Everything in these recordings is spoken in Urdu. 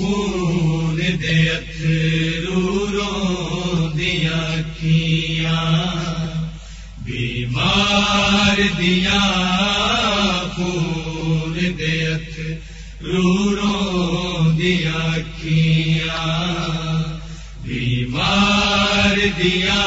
خون دے اترو رو دیا کیا بیمار دیا خون دے اترو رو دیا کیا بیمار دیا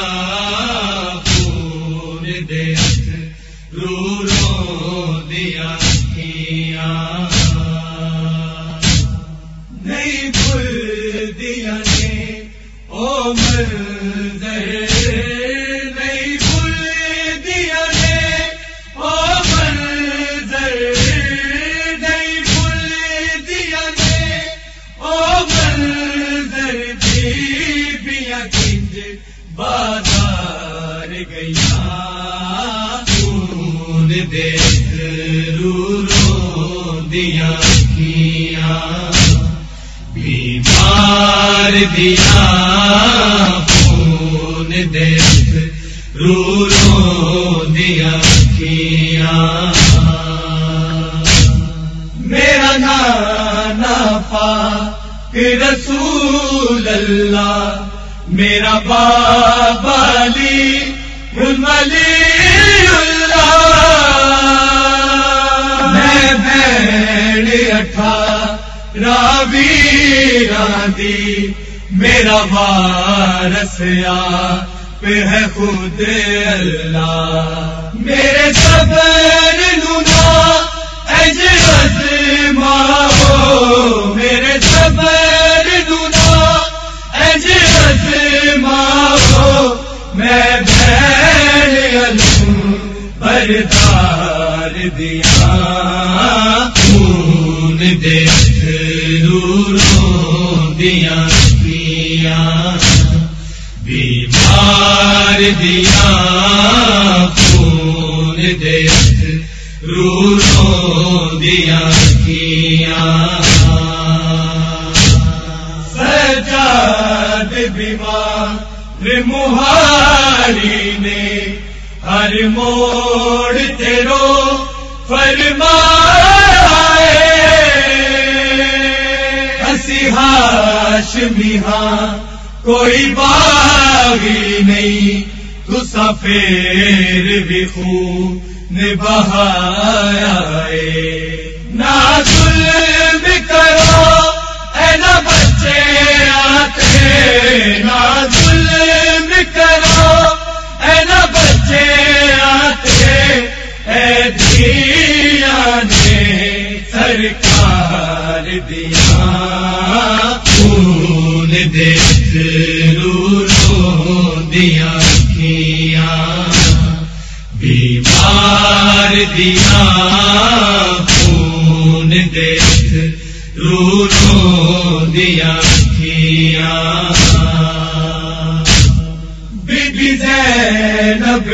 گیا خون دے رو دیا کیا بیمار دیا خون دے رو رو دیا کیا میرا نانا پا رسول اللہ، میرا بابا علی راوی میرا وارس آ پہ ہے خود اللہ میرے سب نونا دیا خون دے رو دیا بیمار دیا، خون دے رو رو دیا کیا سجاد بیمار نے ہر موڑ تیرو فرمائے ہسی ہاشمی ہاں کوئی باغی نہیں، تو سفیر بھی خوب بہایا نہ ظلم کرو، اے نہ بچے آتے، نہ سرکار دیا، خون دے رو رو دیا کیا۔ بیمار دیا، خون دے رو دیا کیا۔ بی زینب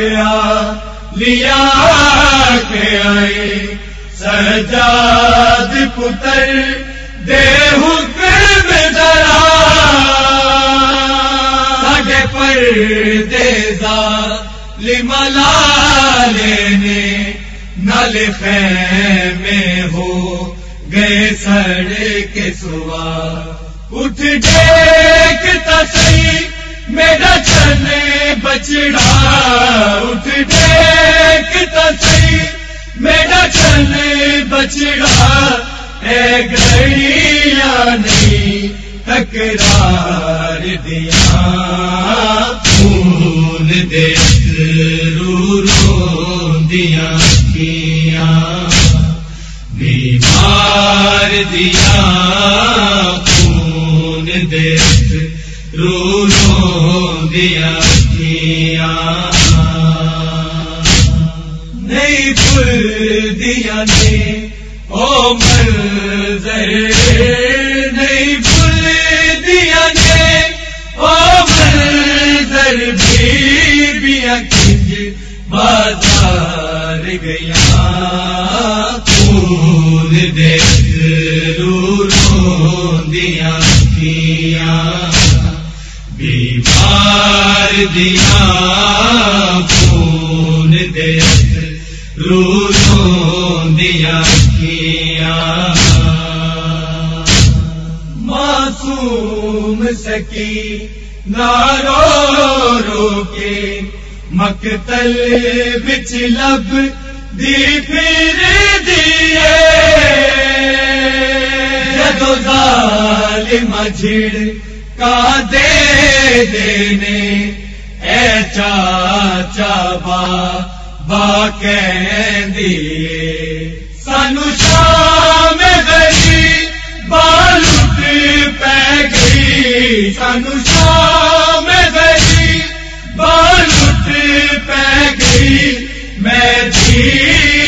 لیا۔ سجاد پتر دے حکم ذرا۔ ساڈے پر دے لملا لینے نل خیمے ہو گئے سڑے کے سوا۔ اٹھ ڈیک تصویر میرا چنے بچڑا۔ اٹھ دیکھ تصویر اے گڑیا نہیں، تکرار دیا۔ خون دے رو رو دیا کیا بیمار دیا، خون دے رو رو دیا کیا نہیں بھول دیا نے او منظر نہیں بھول دیا نے او منظر بھی بیا کنج بازار گیا خون دے رو دیا کیا بیمار دیا خون رو دیا کیا۔ معصوم سکی نارو رو کے مقتل بچ لب دی پھر دیے۔ جدو ظالم جھڑ کا دے دینے۔ اے چاچا با با دیے سانو شام گئی بالٹ پہ گئی۔ سانو شام گئی بالٹ پہ گئی۔ میں جی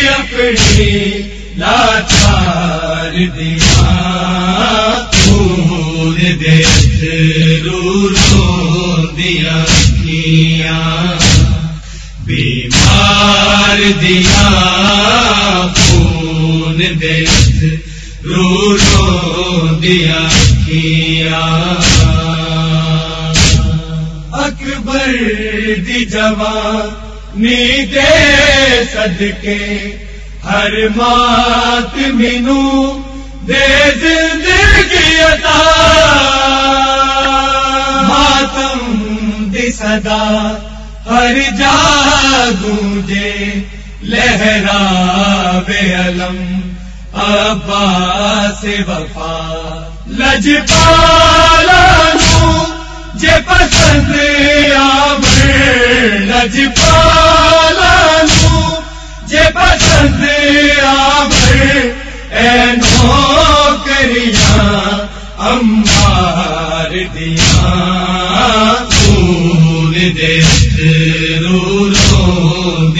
اپنی لاچار دیا پور دے رو دیا کیا بیمار دیا، خون دے رو رو دیا کیا۔ اکبر دی جوان نی دے صدقے، ہر مات مینو دے زندگی عطا۔ ماتم دی صدا، ہر جا گونجے لہرا بے علم ابا سے وفا۔ لج پالا جے پسند آب لج پالا جے پسند آب اے نوکریاں امار دیا خون دے رو رو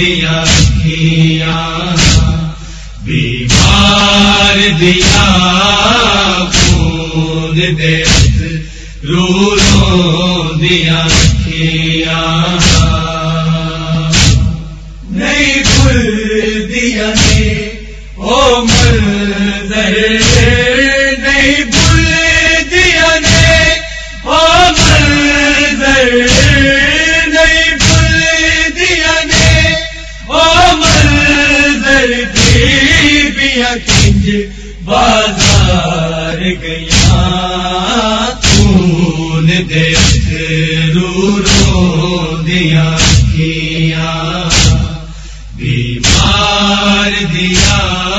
دیا کیا، بیمار دیا، خون دے رو رو دیا کیا۔ نہیں بھول دیا نے، او منظر نہیں بازار گیا خون دے رو رو دیا کیا بیمار دیا